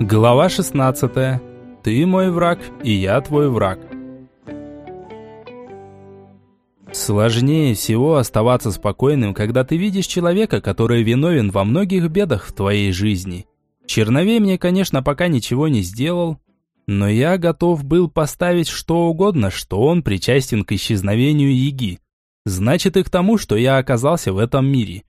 Глава 16. Ты мой враг, и я твой враг. Сложнее всего оставаться спокойным, когда ты видишь человека, который виновен во многих бедах в твоей жизни. Черновей мне, конечно, пока ничего не сделал, но я готов был поставить что угодно, что он причастен к исчезновению Яги. Значит и к тому, что я оказался в этом мире.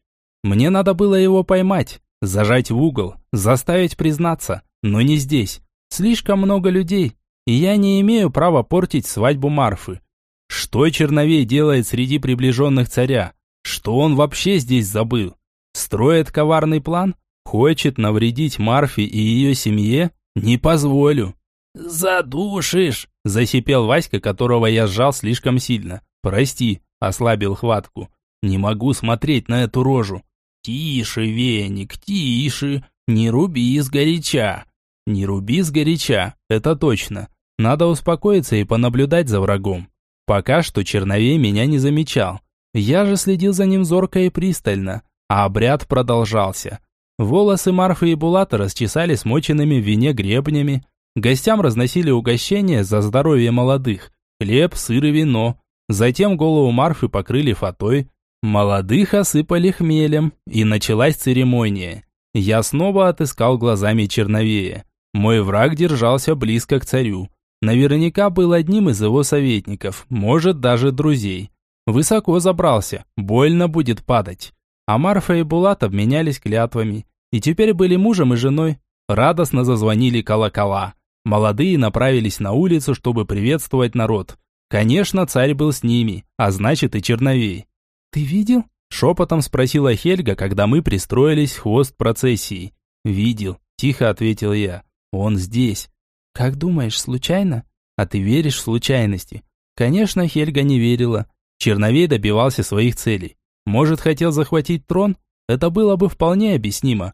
Мне надо было его поймать, зажать в угол, заставить признаться, но не здесь. Слишком много людей, и я не имею права портить свадьбу Марфы. Что Черновей делает среди приближенных царя? Что он вообще здесь забыл? Строит коварный план? Хочет навредить Марфе и ее семье? Не позволю. «Задушишь!» – засипел Васька, которого я сжал слишком сильно. «Прости», – ослабил хватку. «Не могу смотреть на эту рожу. «Тише, веник, тише, не руби сгоряча». «Не руби сгоряча, это точно. Надо успокоиться и понаблюдать за врагом. Пока что Черновей меня не замечал. Я же следил за ним зорко и пристально, а обряд продолжался. Волосы Марфы и Булата расчесали смоченными в вине гребнями. Гостям разносили угощения за здоровье молодых. Хлеб, сыр и вино. Затем голову Марфы покрыли фатой, Молодых осыпали хмелем, и началась церемония. Я снова отыскал глазами Черновея. Мой враг держался близко к царю. Наверняка был одним из его советников, может даже друзей. Высоко забрался, больно будет падать. А Марфа и Булат обменялись клятвами. И теперь были мужем и женой. Радостно зазвонили колокола. Молодые направились на улицу, чтобы приветствовать народ. Конечно, царь был с ними, а значит и Черновей. «Ты видел?» – шепотом спросила Хельга, когда мы пристроились в хвост процессии. «Видел», – тихо ответил я. «Он здесь». «Как думаешь, случайно?» «А ты веришь в случайности?» Конечно, Хельга не верила. Черновей добивался своих целей. Может, хотел захватить трон? Это было бы вполне объяснимо.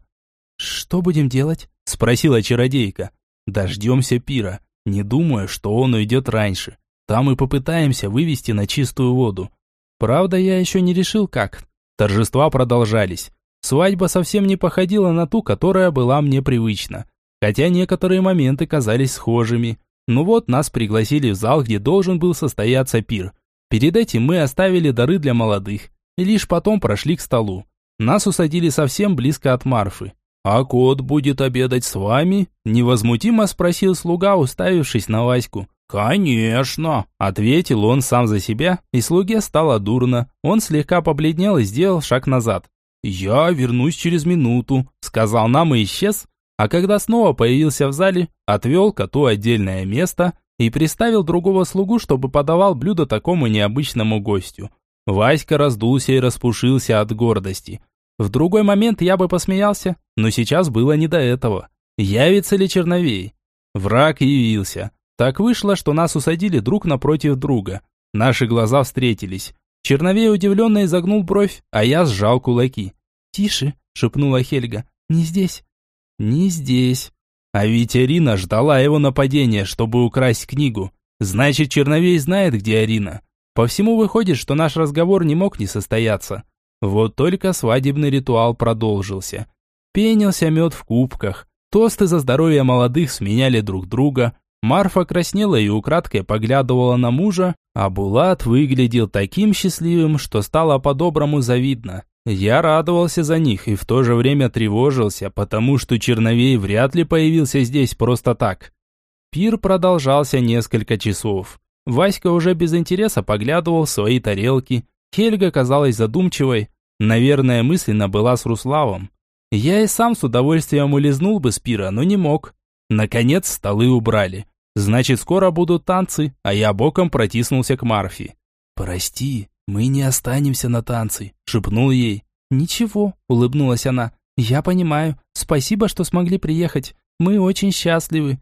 «Что будем делать?» – спросила чародейка. «Дождемся пира. Не думаю, что он уйдет раньше. Там и попытаемся вывести на чистую воду. Правда, я еще не решил как. Торжества продолжались. Свадьба совсем не походила на ту, которая была мне привычна. Хотя некоторые моменты казались схожими. Ну вот, нас пригласили в зал, где должен был состояться пир. Перед этим мы оставили дары для молодых. И лишь потом прошли к столу. Нас усадили совсем близко от Марфы. «А кот будет обедать с вами?» Невозмутимо спросил слуга, уставившись на Ваську. «Конечно!» – ответил он сам за себя, и слуге стало дурно. Он слегка побледнел и сделал шаг назад. «Я вернусь через минуту», – сказал нам и исчез, а когда снова появился в зале, отвел коту отдельное место и приставил другого слугу, чтобы подавал блюдо такому необычному гостю. Васька раздулся и распушился от гордости. В другой момент я бы посмеялся, но сейчас было не до этого. Явится ли Черновей? Враг явился. Так вышло, что нас усадили друг напротив друга. Наши глаза встретились. Черновей удивленно изогнул бровь, а я сжал кулаки. «Тише», — шепнула Хельга, — «не здесь». «Не здесь». А ведь Арина ждала его нападения, чтобы украсть книгу. Значит, Черновей знает, где Арина. По всему выходит, что наш разговор не мог не состояться. Вот только свадебный ритуал продолжился. Пенился мед в кубках. Тосты за здоровье молодых сменяли друг друга. Марфа краснела и украдкой поглядывала на мужа, а Булат выглядел таким счастливым, что стало по-доброму завидно. Я радовался за них и в то же время тревожился, потому что Черновей вряд ли появился здесь просто так. Пир продолжался несколько часов. Васька уже без интереса поглядывал в свои тарелки. Хельга казалась задумчивой. Наверное, мысленно была с Руславом. Я и сам с удовольствием улизнул бы с пира, но не мог. Наконец столы убрали. Значит, скоро будут танцы, а я боком протиснулся к Марфи. «Прости, мы не останемся на танцы», – шепнул ей. «Ничего», – улыбнулась она. «Я понимаю. Спасибо, что смогли приехать. Мы очень счастливы».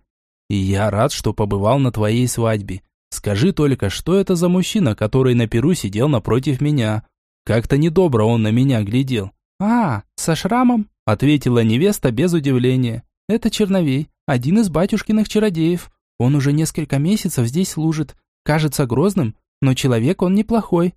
«И я рад, что побывал на твоей свадьбе. Скажи только, что это за мужчина, который на перу сидел напротив меня? Как-то недобро он на меня глядел». «А, со шрамом?» – ответила невеста без удивления. «Это Черновей, один из батюшкиных чародеев. Он уже несколько месяцев здесь служит. Кажется грозным, но человек он неплохой».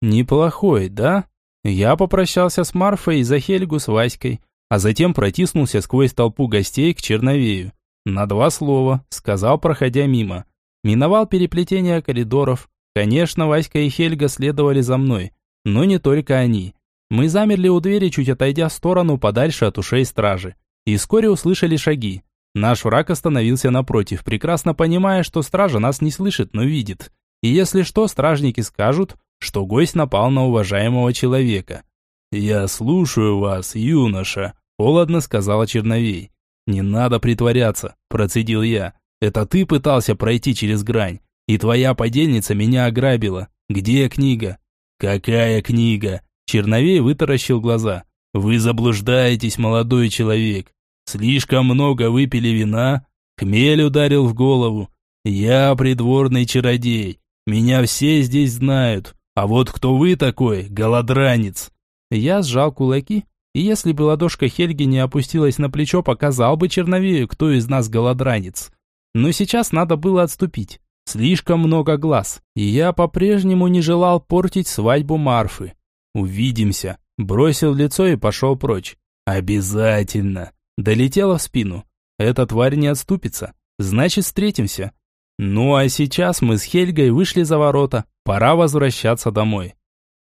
«Неплохой, да?» Я попрощался с Марфой и за Хельгу с Васькой, а затем протиснулся сквозь толпу гостей к Черновею. «На два слова», — сказал, проходя мимо. Миновал переплетение коридоров. Конечно, Васька и Хельга следовали за мной. Но не только они. Мы замерли у двери, чуть отойдя в сторону, подальше от ушей стражи. И вскоре услышали шаги. Наш враг остановился напротив, прекрасно понимая, что стража нас не слышит, но видит. И если что, стражники скажут, что гость напал на уважаемого человека. «Я слушаю вас, юноша», – холодно сказала Черновей. «Не надо притворяться», – процедил я. «Это ты пытался пройти через грань, и твоя подельница меня ограбила. Где книга?» «Какая книга?» Черновей вытаращил глаза. «Вы заблуждаетесь, молодой человек. Слишком много выпили вина, хмель ударил в голову. Я придворный чародей. Меня все здесь знают. А вот кто вы такой, голодранец?» Я сжал кулаки, и если бы ладошка Хельги не опустилась на плечо, показал бы Черновею, кто из нас голодранец. Но сейчас надо было отступить. Слишком много глаз, и я по-прежнему не желал портить свадьбу Марфы. «Увидимся», бросил лицо и пошел прочь. «Обязательно!» Долетела в спину. «Эта тварь не отступится, значит встретимся». Ну а сейчас мы с Хельгой вышли за ворота. Пора возвращаться домой.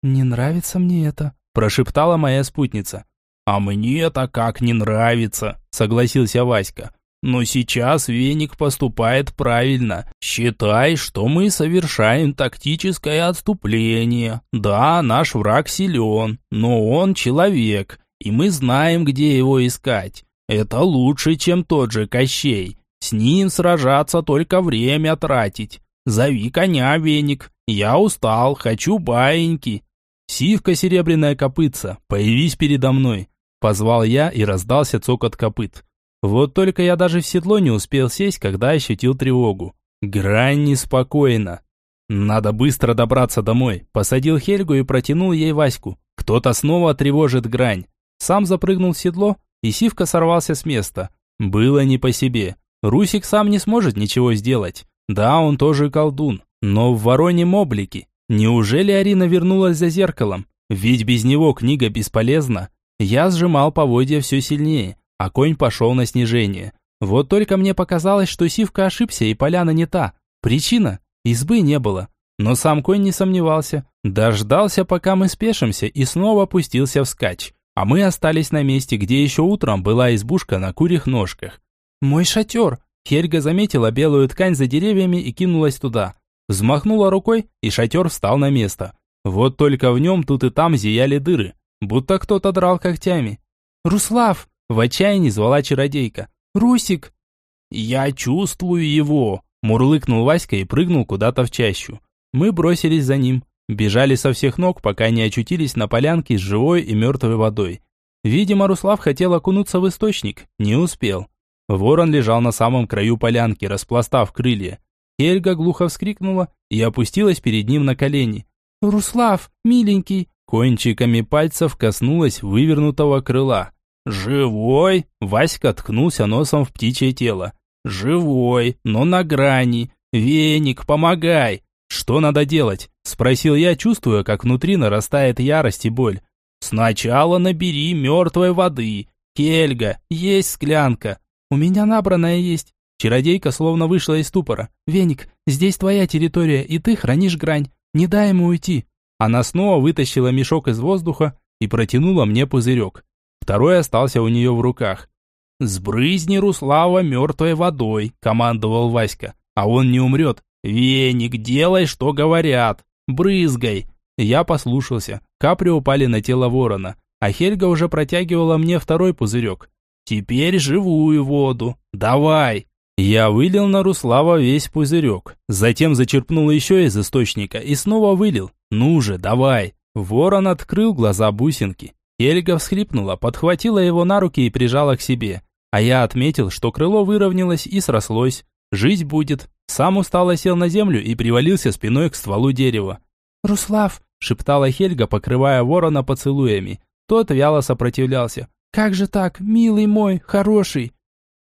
«Не нравится мне это», – прошептала моя спутница. «А мне-то как не нравится», – согласился Васька. «Но сейчас веник поступает правильно. Считай, что мы совершаем тактическое отступление. Да, наш враг силен, но он человек, и мы знаем, где его искать. Это лучше, чем тот же Кощей. С ним сражаться только время тратить. Зови коня, веник. Я устал, хочу баиньки. Сивка серебряная копытца, появись передо мной. Позвал я и раздался цокот копыт. Вот только я даже в седло не успел сесть, когда ощутил тревогу. Грань неспокойна. Надо быстро добраться домой. Посадил Хельгу и протянул ей Ваську. Кто-то снова тревожит грань. Сам запрыгнул в седло, и Сивка сорвался с места. Было не по себе. Русик сам не сможет ничего сделать. Да, он тоже колдун, но в вороньем облике. Неужели Арина вернулась за зеркалом? Ведь без него книга бесполезна. Я сжимал поводья все сильнее, а конь пошел на снижение. Вот только мне показалось, что Сивка ошибся и поляна не та. Причина? Избы не было. Но сам конь не сомневался. Дождался, пока мы спешимся, и снова опустился вскачь. А мы остались на месте, где еще утром была избушка на курьих ножках. «Мой шатер!» Хельга заметила белую ткань за деревьями и кинулась туда. Взмахнула рукой, и шатер встал на место. Вот только в нем тут и там зияли дыры, будто кто-то драл когтями. «Руслав!» – в отчаянии звала чародейка. «Русик!» «Я чувствую его!» – мурлыкнул Васька и прыгнул куда-то в чащу. Мы бросились за ним, бежали со всех ног, пока не очутились на полянке с живой и мертвой водой. Видимо, Руслав хотел окунуться в источник, не успел. Ворон лежал на самом краю полянки, распластав крылья. Хельга глухо вскрикнула и опустилась перед ним на колени. «Руслав, миленький!» Кончиками пальцев коснулась вывернутого крыла. «Живой!» Васька ткнулся носом в птичье тело. «Живой, но на грани! Веник, помогай!» «Что надо делать?» Спросил я, чувствуя, как внутри нарастает ярость и боль. «Сначала набери мертвой воды. Хельга, есть склянка. «У меня набранное есть». Чародейка словно вышла из ступора. «Веник, здесь твоя территория, и ты хранишь грань. Не дай ему уйти». Она снова вытащила мешок из воздуха и протянула мне пузырек. Второй остался у нее в руках. «Сбрызни Руслава мертвой водой», – командовал Васька. «А он не умрет. Веник, делай, что говорят. Брызгай». Я послушался. Капри упали на тело ворона, а Хельга уже протягивала мне второй пузырек. Теперь живую воду. Давай. Я вылил на Руслава весь пузырек. Затем зачерпнул еще из источника и снова вылил. Ну же, давай. Ворон открыл глаза бусинки. Эльга всхлипнула, подхватила его на руки и прижала к себе. А я отметил, что крыло выровнялось и срослось. Жить будет. Сам устало сел на землю и привалился спиной к стволу дерева. «Руслав!» – шептала Хельга, покрывая ворона поцелуями. Тот вяло сопротивлялся. Как же так, милый мой, хороший?»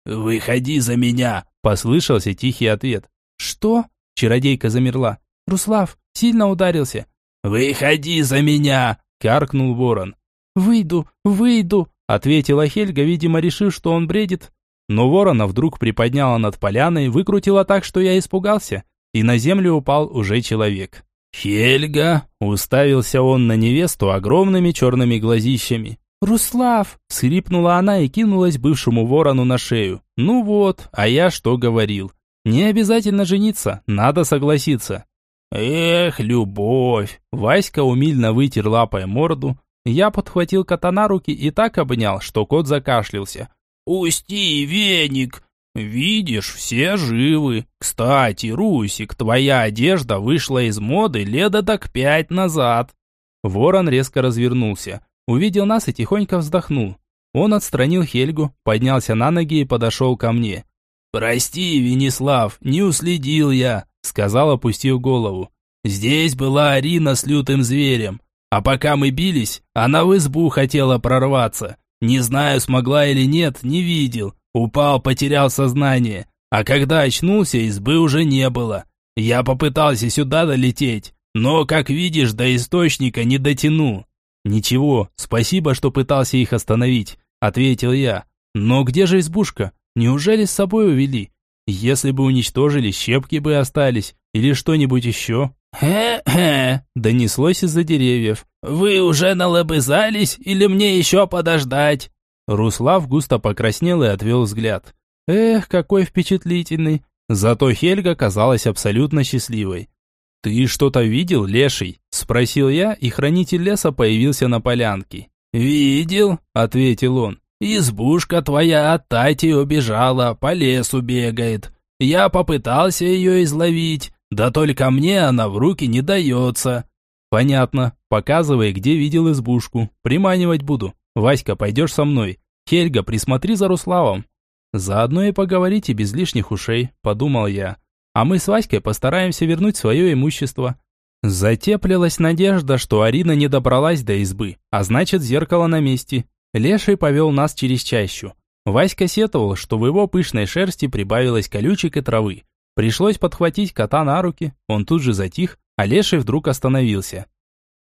«Выходи за меня!» – послышался тихий ответ. «Что?» – чародейка замерла. «Руслав, сильно ударился?» «Выходи за меня!» – каркнул ворон. «Выйду, выйду!» – ответила Хельга, видимо, решив, что он бредит. но ворона вдруг приподняла над поляной, выкрутила так, что я испугался, и на землю упал уже человек. «Хельга!» – уставился он на невесту огромными черными глазищами. «Руслав!» – схрипнула она и кинулась бывшему ворону на шею. «Ну вот, а я что говорил? Не обязательно жениться, надо согласиться». «Эх, любовь!» Васька умильно вытер лапой морду. Я подхватил кота на руки и так обнял, что кот закашлялся. «Усти, веник! Видишь, все живы. Кстати, Русик, твоя одежда вышла из моды лет так пять назад». Ворон резко развернулся, увидел нас и тихонько вздохнул. Он отстранил Хельгу, поднялся на ноги и подошел ко мне. «Прости, Венеслав, не уследил я», — сказал, опустив голову. «Здесь была Арина с лютым зверем, а пока мы бились, она в избу хотела прорваться. Не знаю, смогла или нет, не видел. Упал, потерял сознание. А когда очнулся, избы уже не было. Я попытался сюда долететь, но, как видишь, до источника не дотянул. Ничего, спасибо, что пытался их остановить, ответил я. Но где же избушка? Неужели с собой увели? Если бы уничтожили, щепки бы остались или что-нибудь еще. «Хе-хе!» – донеслось из-за деревьев. «Вы уже налобызались или мне еще подождать?» Руслав густо покраснел и отвел взгляд. «Эх, какой впечатлительный!» Зато Хельга казалась абсолютно счастливой. «Ты что-то видел, леший?» – спросил я, и хранитель леса появился на полянке. «Видел?» – ответил он. «Избушка твоя от Тати убежала, по лесу бегает. Я попытался ее изловить, да только мне она в руки не дается». «Понятно. Показывай, где видел избушку. Приманивать буду. Васька, пойдешь со мной. Хельга, присмотри за Руславом». «Заодно и поговорите без лишних ушей», – подумал я. «А мы с Васькой постараемся вернуть свое имущество». Затеплилась надежда, что Арина не добралась до избы, а значит зеркало на месте. Леший повел нас через чащу. Васька сетовал, что в его пышной шерсти прибавилось колючек и травы. Пришлось подхватить кота на руки, он тут же затих, а леший вдруг остановился.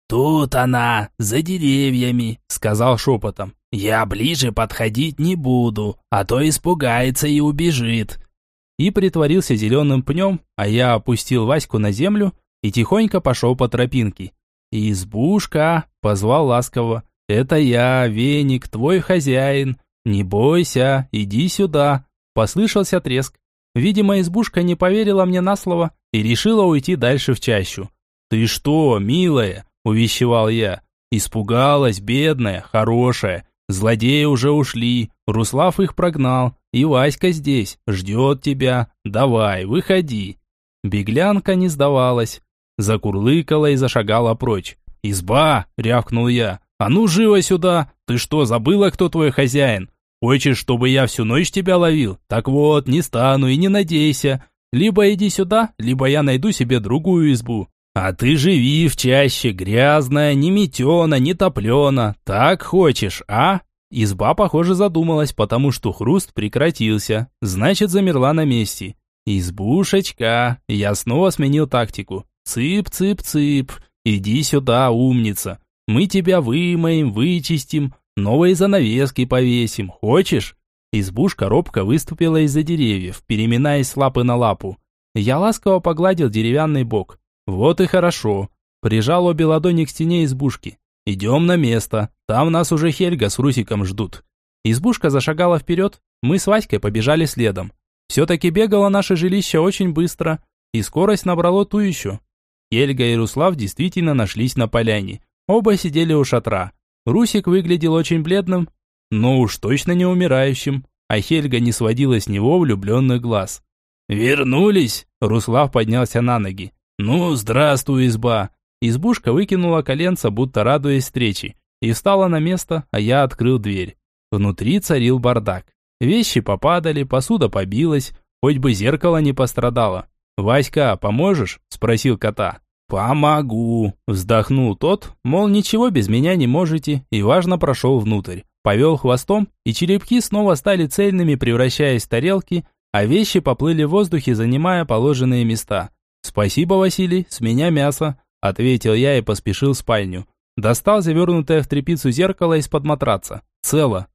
«Тут она, за деревьями», — сказал шепотом. «Я ближе подходить не буду, а то испугается и убежит». И притворился зеленым пнем, а я опустил Ваську на землю и тихонько пошел по тропинке. «Избушка!» — позвал ласково. «Это я, Веник, твой хозяин. Не бойся, иди сюда». Послышался треск. Видимо, избушка не поверила мне на слово и решила уйти дальше в чащу. «Ты что, милая?» – увещевал я. Испугалась, бедная, хорошая. Злодеи уже ушли, Руслав их прогнал, и Васька здесь, ждет тебя. Давай, выходи. Беглянка не сдавалась. Закурлыкала и зашагала прочь. «Изба!» – рявкнул я. «А ну, живо сюда! Ты что, забыла, кто твой хозяин? Хочешь, чтобы я всю ночь тебя ловил? Так вот, не стану и не надейся. Либо иди сюда, либо я найду себе другую избу. А ты живи в чаще, грязная, не метена, не топлена. Так хочешь, а? Изба, похоже, задумалась, потому что хруст прекратился. Значит, замерла на месте. Избушечка. Я снова сменил тактику. Цып-цып-цып. Иди сюда, умница. Мы тебя вымоем, вычистим, Новые занавески повесим. Хочешь?» Избушка робко выступила из-за деревьев, переминаясь с лапы на лапу. Я ласково погладил деревянный бок. «Вот и хорошо». Прижал обе ладони к стене избушки. «Идем на место. Там нас уже Хельга с Русиком ждут». Избушка зашагала вперед, мы с Васькой побежали следом. Все-таки бегало наше жилище очень быстро, и скорость набрало ту еще. Хельга и Руслав действительно нашлись на поляне. Оба сидели у шатра. Русик выглядел очень бледным, но уж точно не умирающим, а Хельга не сводила с него влюбленных глаз. «Вернулись!» Руслав поднялся на ноги. «Ну, здравствуй, изба!» Избушка выкинула коленца, будто радуясь встрече, и встала на место, а я открыл дверь. Внутри царил бардак. Вещи попадали, посуда побилась, хоть бы зеркало не пострадало. «Васька, поможешь?» – спросил кота. «Помогу», – вздохнул тот, мол, ничего без меня не можете, и важно прошел внутрь. Повел хвостом, и черепки снова стали цельными, превращаясь в тарелки, а вещи поплыли в воздухе, занимая положенные места. «Спасибо, Василий, с меня мясо», – ответил я и поспешил в спальню. Достал завернутое в тряпицу зеркало из-под матраца. Цело.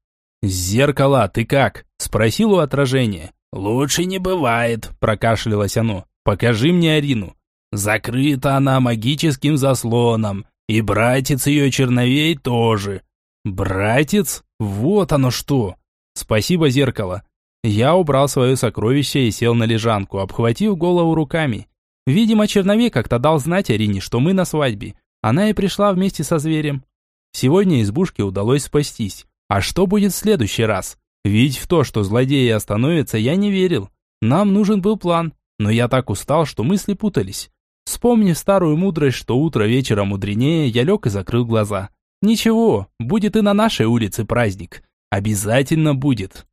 «Зеркало, ты как?» – спросил у отражения. «Лучше не бывает», – прокашлялось оно. «Покажи мне Арину». «Закрыта она магическим заслоном, и братец ее черновей тоже». «Братец? Вот оно что!» «Спасибо, зеркало». Я убрал свое сокровище и сел на лежанку, обхватив голову руками. Видимо, черновей как-то дал знать Арине, что мы на свадьбе. Она и пришла вместе со зверем. Сегодня избушке удалось спастись. А что будет в следующий раз? Ведь в то, что злодеи остановятся, я не верил. Нам нужен был план, но я так устал, что мысли путались. Вспомнив старую мудрость, что утро вечера мудренее, я лег и закрыл глаза. Ничего, будет и на нашей улице праздник. Обязательно будет.